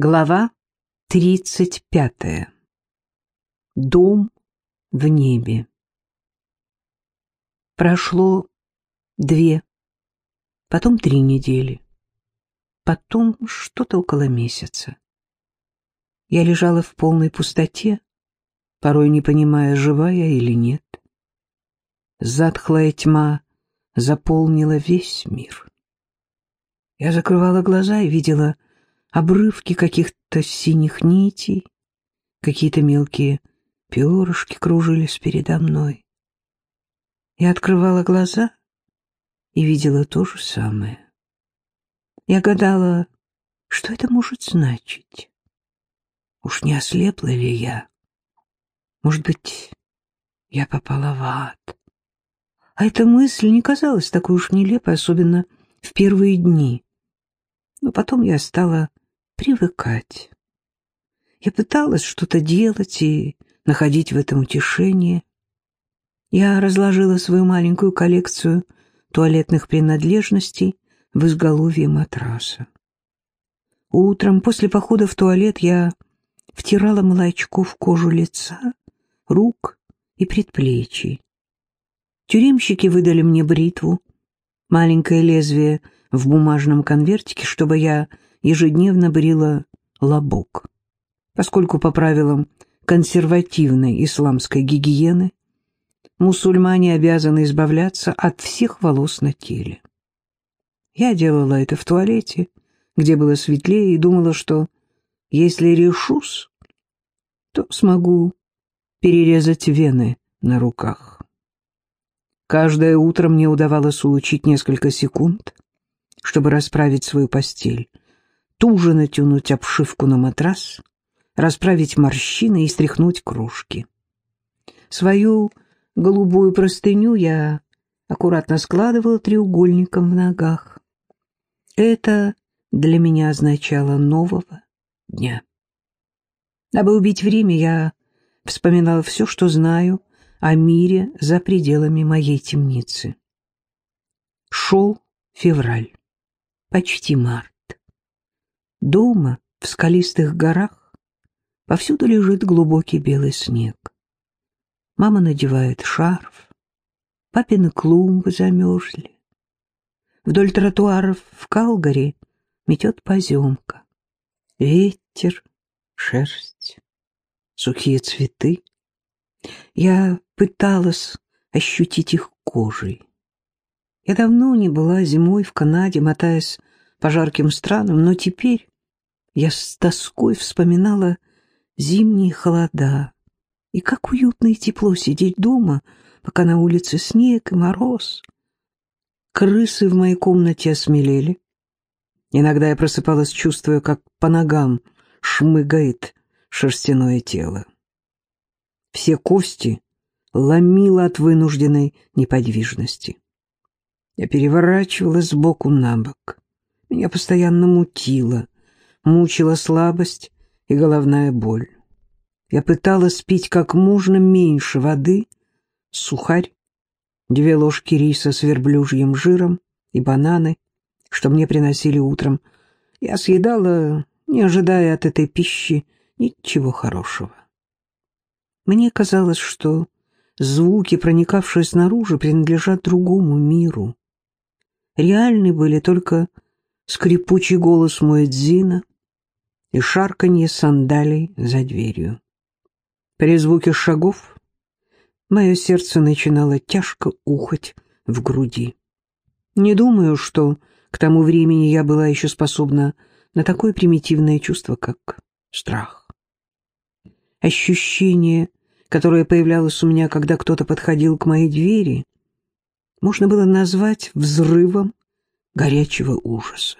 Глава тридцать пятая. Дом в небе. Прошло две, потом три недели, потом что-то около месяца. Я лежала в полной пустоте, порой не понимая, жива я или нет. Затхлая тьма заполнила весь мир. Я закрывала глаза и видела обрывки каких-то синих нитей, какие-то мелкие перышки кружились передо мной. Я открывала глаза и видела то же самое. Я гадала, что это может значить. Уж не ослепла ли я? Может быть, я попала в ад? А эта мысль не казалась такой уж нелепой, особенно в первые дни. Но потом я стала привыкать. Я пыталась что-то делать и находить в этом утешение. Я разложила свою маленькую коллекцию туалетных принадлежностей в изголовье матраса. Утром после похода в туалет я втирала молочко в кожу лица, рук и предплечий. Тюремщики выдали мне бритву, маленькое лезвие в бумажном конвертике, чтобы я ежедневно брила лобок, поскольку по правилам консервативной исламской гигиены мусульмане обязаны избавляться от всех волос на теле. Я делала это в туалете, где было светлее, и думала, что если решусь, то смогу перерезать вены на руках. Каждое утро мне удавалось улучить несколько секунд, чтобы расправить свою постель, туже натянуть обшивку на матрас, расправить морщины и стряхнуть кружки. Свою голубую простыню я аккуратно складывала треугольником в ногах. Это для меня означало нового дня. Дабы убить время, я вспоминала все, что знаю о мире за пределами моей темницы. Шел февраль, почти март. Дома, в скалистых горах, повсюду лежит глубокий белый снег. Мама надевает шарф, папины клумбы замерзли. Вдоль тротуаров в Калгари метет поземка. Ветер, шерсть, сухие цветы. Я пыталась ощутить их кожей. Я давно не была зимой в Канаде, мотаясь по жарким странам, но теперь я с тоской вспоминала зимние холода. И как уютно и тепло сидеть дома, пока на улице снег и мороз. Крысы в моей комнате осмелели. Иногда я просыпалась, чувствуя, как по ногам шмыгает шерстяное тело. Все кости ломило от вынужденной неподвижности. Я переворачивалась сбоку на бок. Меня постоянно мутило, мучила слабость и головная боль. Я пыталась пить как можно меньше воды, сухарь, две ложки риса с верблюжьим жиром и бананы, что мне приносили утром. Я съедала, не ожидая от этой пищи ничего хорошего. Мне казалось, что звуки, проникавшие снаружи, принадлежат другому миру. Реальны были только скрипучий голос Муэдзина, и шарканье сандалий за дверью. При звуке шагов мое сердце начинало тяжко ухать в груди. Не думаю, что к тому времени я была еще способна на такое примитивное чувство, как страх. Ощущение, которое появлялось у меня, когда кто-то подходил к моей двери, можно было назвать взрывом горячего ужаса.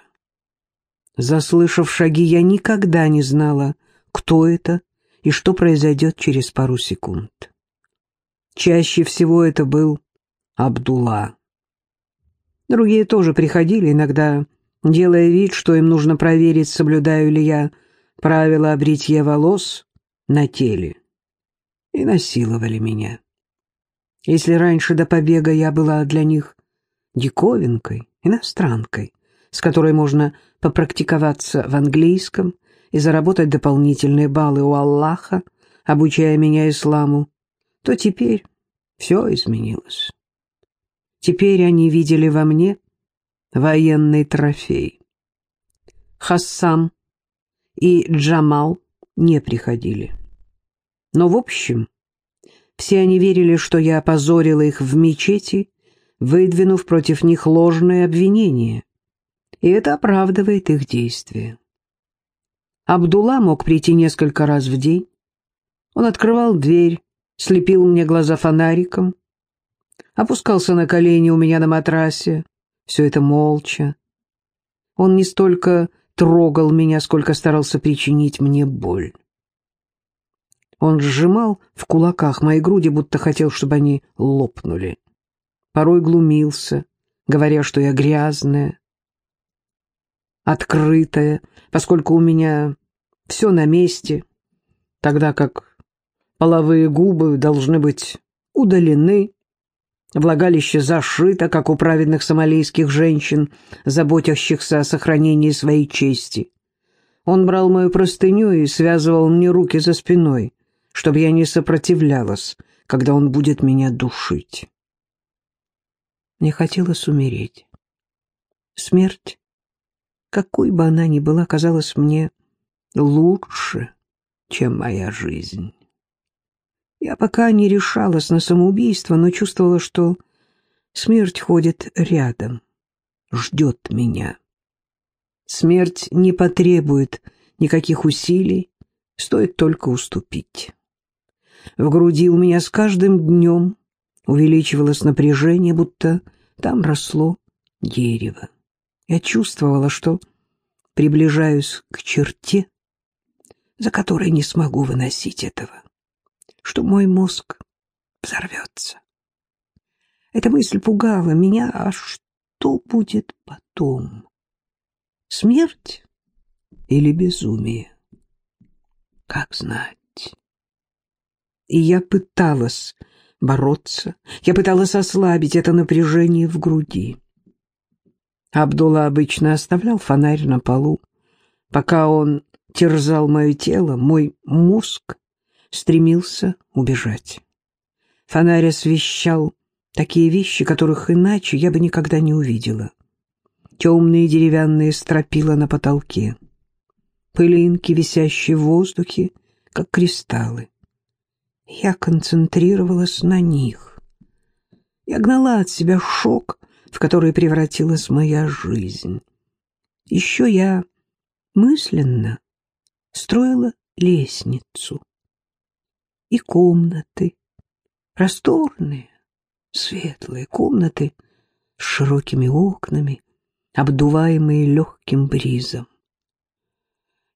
Заслышав шаги, я никогда не знала, кто это и что произойдет через пару секунд. Чаще всего это был Абдулла. Другие тоже приходили, иногда делая вид, что им нужно проверить, соблюдаю ли я правила бритья волос на теле, и насиловали меня. Если раньше до побега я была для них диковинкой, иностранкой, с которой можно попрактиковаться в английском и заработать дополнительные баллы у Аллаха, обучая меня исламу, то теперь все изменилось. Теперь они видели во мне военный трофей. Хассам и Джамал не приходили. Но в общем, все они верили, что я опозорила их в мечети, выдвинув против них ложное обвинение. И это оправдывает их действия. Абдулла мог прийти несколько раз в день. Он открывал дверь, слепил мне глаза фонариком, опускался на колени у меня на матрасе, все это молча. Он не столько трогал меня, сколько старался причинить мне боль. Он сжимал в кулаках мои груди, будто хотел, чтобы они лопнули. Порой глумился, говоря, что я грязная, открытая, поскольку у меня все на месте, тогда как половые губы должны быть удалены, влагалище зашито, как у праведных сомалийских женщин, заботящихся о сохранении своей чести. Он брал мою простыню и связывал мне руки за спиной, чтобы я не сопротивлялась, когда он будет меня душить. Мне хотелось умереть. Смерть, какой бы она ни была, казалась мне лучше, чем моя жизнь. Я пока не решалась на самоубийство, но чувствовала, что смерть ходит рядом, ждет меня. Смерть не потребует никаких усилий, стоит только уступить. В груди у меня с каждым днем увеличивалось напряжение, будто там росло дерево. Я чувствовала, что приближаюсь к черте, за которой не смогу выносить этого, что мой мозг взорвется. Эта мысль пугала меня, а что будет потом? Смерть или безумие? Как знать? И я пыталась бороться, я пыталась ослабить это напряжение в груди. Абдулла обычно оставлял фонарь на полу. Пока он терзал мое тело, мой мозг стремился убежать. Фонарь освещал такие вещи, которых иначе я бы никогда не увидела. Темные деревянные стропила на потолке, пылинки, висящие в воздухе, как кристаллы. Я концентрировалась на них. Я гнала от себя шок, в который превратилась моя жизнь. Еще я мысленно строила лестницу и комнаты, просторные, светлые комнаты с широкими окнами, обдуваемые легким бризом.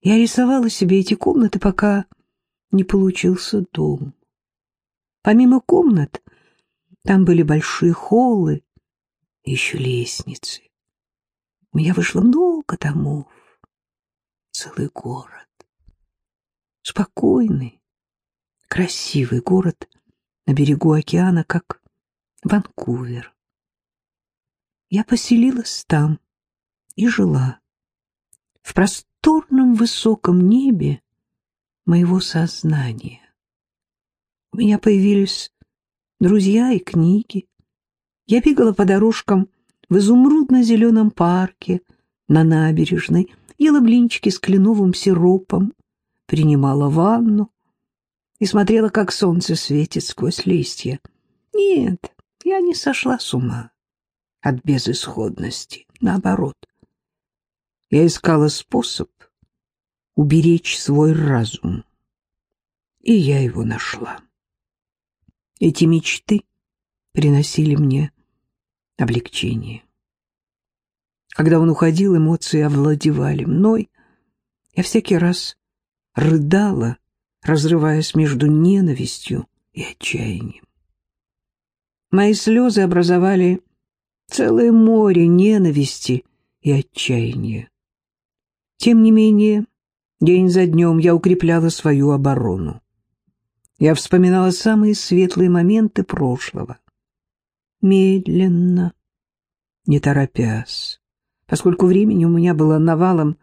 Я рисовала себе эти комнаты, пока не получился дом. Помимо комнат, там были большие холлы и еще лестницы. У меня вышло много домов. Целый город. Спокойный, красивый город на берегу океана, как Ванкувер. Я поселилась там и жила. В просторном высоком небе моего сознания. У меня появились друзья и книги. Я бегала по дорожкам в изумрудно-зеленом парке, на набережной, ела блинчики с кленовым сиропом, принимала ванну и смотрела, как солнце светит сквозь листья. Нет, я не сошла с ума от безысходности, наоборот. Я искала способ уберечь свой разум, и я его нашла. Эти мечты приносили мне облегчение. Когда он уходил, эмоции овладевали мной. Я всякий раз рыдала, разрываясь между ненавистью и отчаянием. Мои слезы образовали целое море ненависти и отчаяния. Тем не менее, день за днем я укрепляла свою оборону. Я вспоминала самые светлые моменты прошлого. Медленно, не торопясь, поскольку времени у меня было навалом,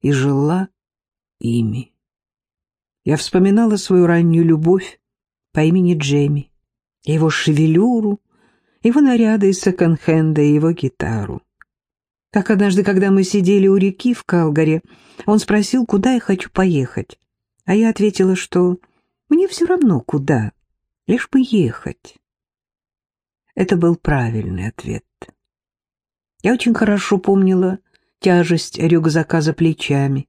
и жила ими. Я вспоминала свою раннюю любовь по имени Джейми, его шевелюру, его наряды из секонд-хенда и его гитару. Как однажды, когда мы сидели у реки в Калгаре, он спросил, куда я хочу поехать, а я ответила, что мне все равно куда, лишь бы ехать. Это был правильный ответ. Я очень хорошо помнила тяжесть рюкзака за плечами,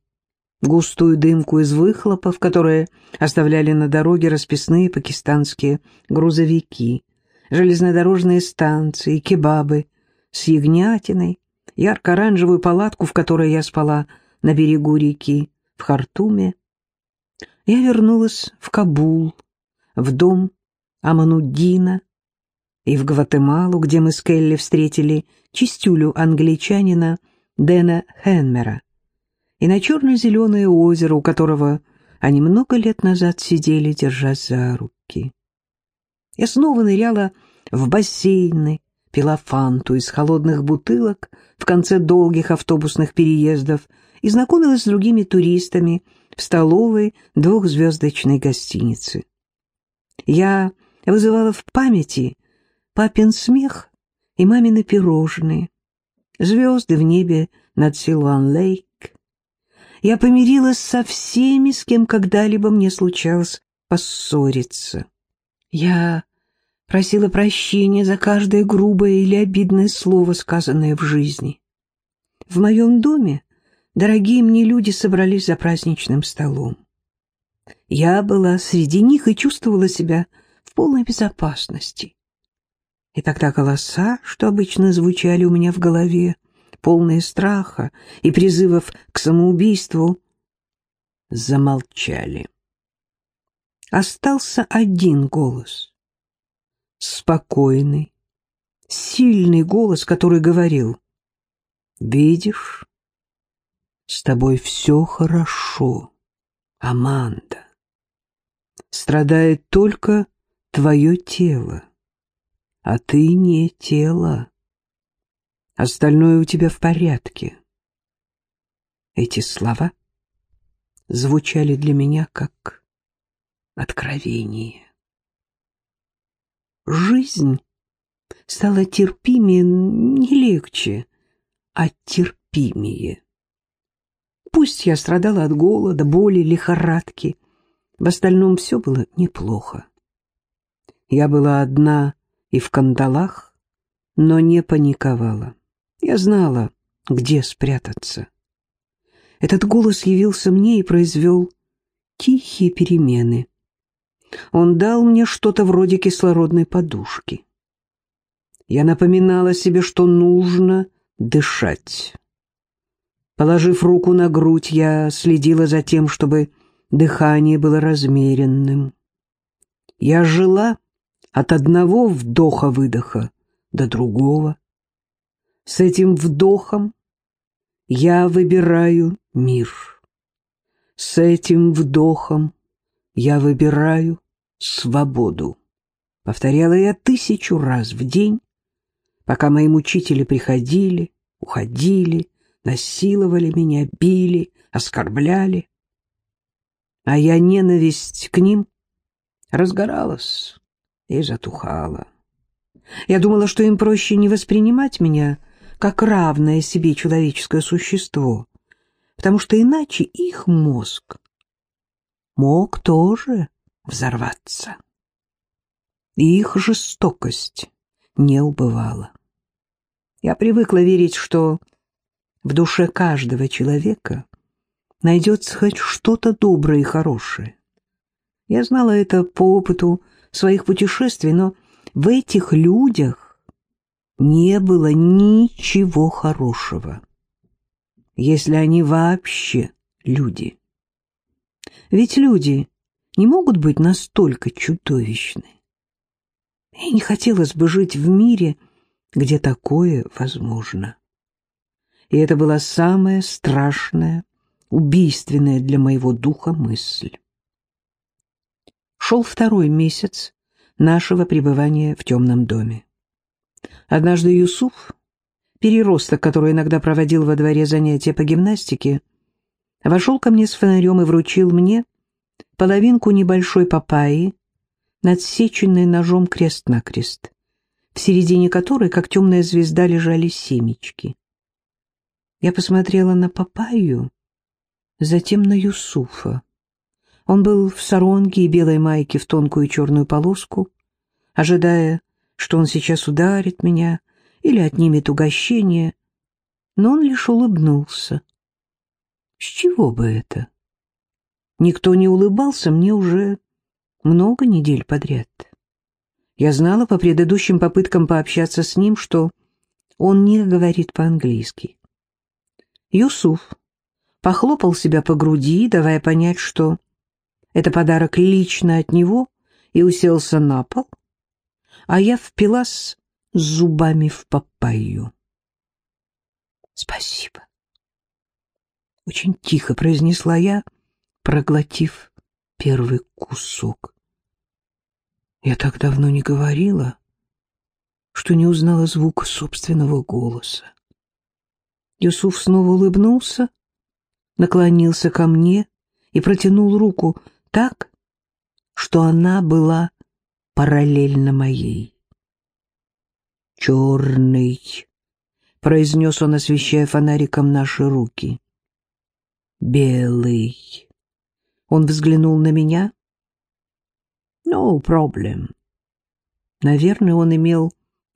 густую дымку из выхлопов, которые оставляли на дороге расписные пакистанские грузовики, железнодорожные станции, кебабы с ягнятиной, ярко-оранжевую палатку, в которой я спала на берегу реки в Хартуме. Я вернулась в Кабул, в дом Амануддина, и в Гватемалу, где мы с Келли встретили чистюлю англичанина Дэна Хенмера, и на черно-зеленое озеро, у которого они много лет назад сидели, держась за руки. Я снова ныряла в бассейны, пила фанту из холодных бутылок в конце долгих автобусных переездов и знакомилась с другими туристами в столовой двухзвездочной гостиницы. Я вызывала в памяти папин смех и мамины пирожные, звезды в небе над Силуан-Лейк. Я помирилась со всеми, с кем когда-либо мне случалось поссориться. Я просила прощения за каждое грубое или обидное слово, сказанное в жизни. В моем доме дорогие мне люди собрались за праздничным столом. Я была среди них и чувствовала себя в полной безопасности. И тогда голоса, что обычно звучали у меня в голове, полные страха и призывов к самоубийству, замолчали. Остался один голос. Спокойный, сильный голос, который говорил, «Видишь, с тобой все хорошо, Аманда. Страдает только твое тело а ты не тело. Остальное у тебя в порядке. Эти слова звучали для меня как откровение. Жизнь стала терпимее не легче, а терпимее. Пусть я страдала от голода, боли, лихорадки, в остальном все было неплохо. Я была одна и в кандалах, но не паниковала. Я знала, где спрятаться. Этот голос явился мне и произвел тихие перемены. Он дал мне что-то вроде кислородной подушки. Я напоминала себе, что нужно дышать. Положив руку на грудь, я следила за тем, чтобы дыхание было размеренным. Я жила от одного вдоха-выдоха до другого. С этим вдохом я выбираю мир. С этим вдохом я выбираю свободу. Повторяла я тысячу раз в день, пока мои мучители приходили, уходили, насиловали меня, били, оскорбляли. А я ненависть к ним разгоралась и затухала. Я думала, что им проще не воспринимать меня как равное себе человеческое существо, потому что иначе их мозг мог тоже взорваться. И их жестокость не убывала. Я привыкла верить, что в душе каждого человека найдется хоть что-то доброе и хорошее. Я знала это по опыту своих путешествий, но в этих людях не было ничего хорошего, если они вообще люди. Ведь люди не могут быть настолько чудовищны. И не хотелось бы жить в мире, где такое возможно. И это была самая страшная, убийственная для моего духа мысль шел второй месяц нашего пребывания в темном доме. Однажды Юсуф, переросток, который иногда проводил во дворе занятия по гимнастике, вошел ко мне с фонарем и вручил мне половинку небольшой папайи, надсеченной ножом крест-накрест, в середине которой, как темная звезда, лежали семечки. Я посмотрела на папайю, затем на Юсуфа. Он был в саронге и белой майке в тонкую черную полоску, ожидая, что он сейчас ударит меня или отнимет угощение, но он лишь улыбнулся. С чего бы это? Никто не улыбался мне уже много недель подряд. Я знала по предыдущим попыткам пообщаться с ним, что он не говорит по-английски. Юсуф похлопал себя по груди, давая понять, что это подарок лично от него, и уселся на пол, а я впилась зубами в папайю. «Спасибо», — очень тихо произнесла я, проглотив первый кусок. Я так давно не говорила, что не узнала звука собственного голоса. Юсуф снова улыбнулся, наклонился ко мне и протянул руку так, что она была параллельно моей. «Черный», — произнес он, освещая фонариком наши руки. «Белый». Он взглянул на меня. «No problem». Наверное, он имел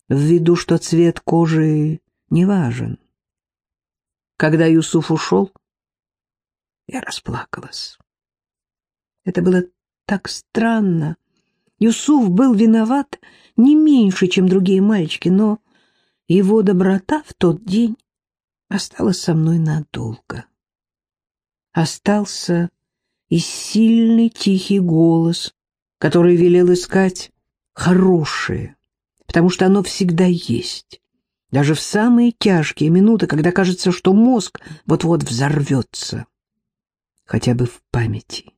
в виду, что цвет кожи не важен. Когда Юсуф ушел, я расплакалась. Это было так странно. Юсуф был виноват не меньше, чем другие мальчики, но его доброта в тот день осталась со мной надолго. Остался и сильный тихий голос, который велел искать хорошее, потому что оно всегда есть, даже в самые тяжкие минуты, когда кажется, что мозг вот-вот взорвется хотя бы в памяти.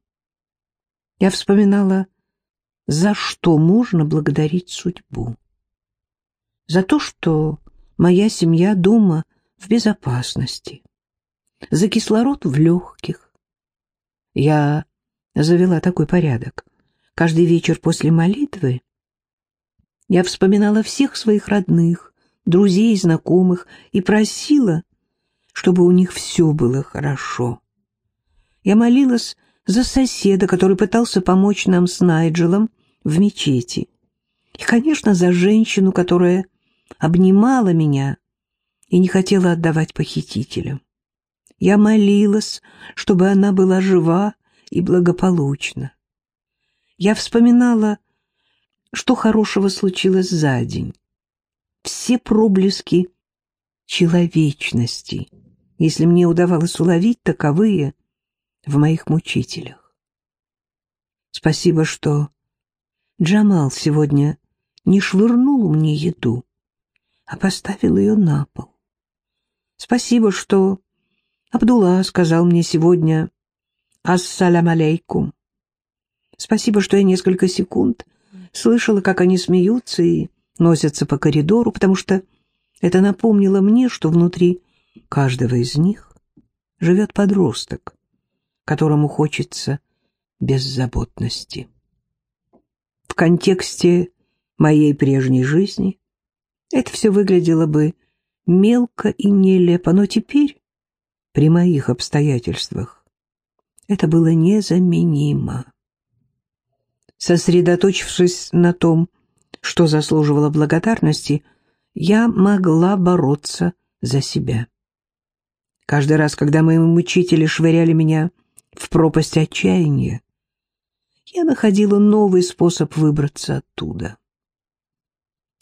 Я вспоминала, за что можно благодарить судьбу. За то, что моя семья дома в безопасности, за кислород в легких. Я завела такой порядок. Каждый вечер после молитвы я вспоминала всех своих родных, друзей, знакомых и просила, чтобы у них все было хорошо. Я молилась за соседа, который пытался помочь нам с Найджелом в мечети. И, конечно, за женщину, которая обнимала меня и не хотела отдавать похитителям. Я молилась, чтобы она была жива и благополучна. Я вспоминала, что хорошего случилось за день. Все проблески человечности, если мне удавалось уловить таковые, в моих мучителях. Спасибо, что Джамал сегодня не швырнул мне еду, а поставил ее на пол. Спасибо, что Абдулла сказал мне сегодня «Ассалям алейкум». Спасибо, что я несколько секунд слышала, как они смеются и носятся по коридору, потому что это напомнило мне, что внутри каждого из них живет подросток, которому хочется беззаботности. В контексте моей прежней жизни это все выглядело бы мелко и нелепо, но теперь, при моих обстоятельствах, это было незаменимо. Сосредоточившись на том, что заслуживало благодарности, я могла бороться за себя. Каждый раз, когда мои мучители швыряли меня в пропасть отчаяния, я находила новый способ выбраться оттуда.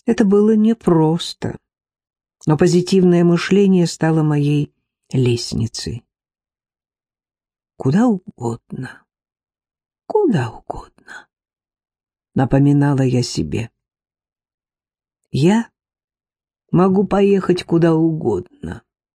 Это было непросто, но позитивное мышление стало моей лестницей. Куда угодно, куда угодно, напоминала я себе. Я могу поехать куда угодно.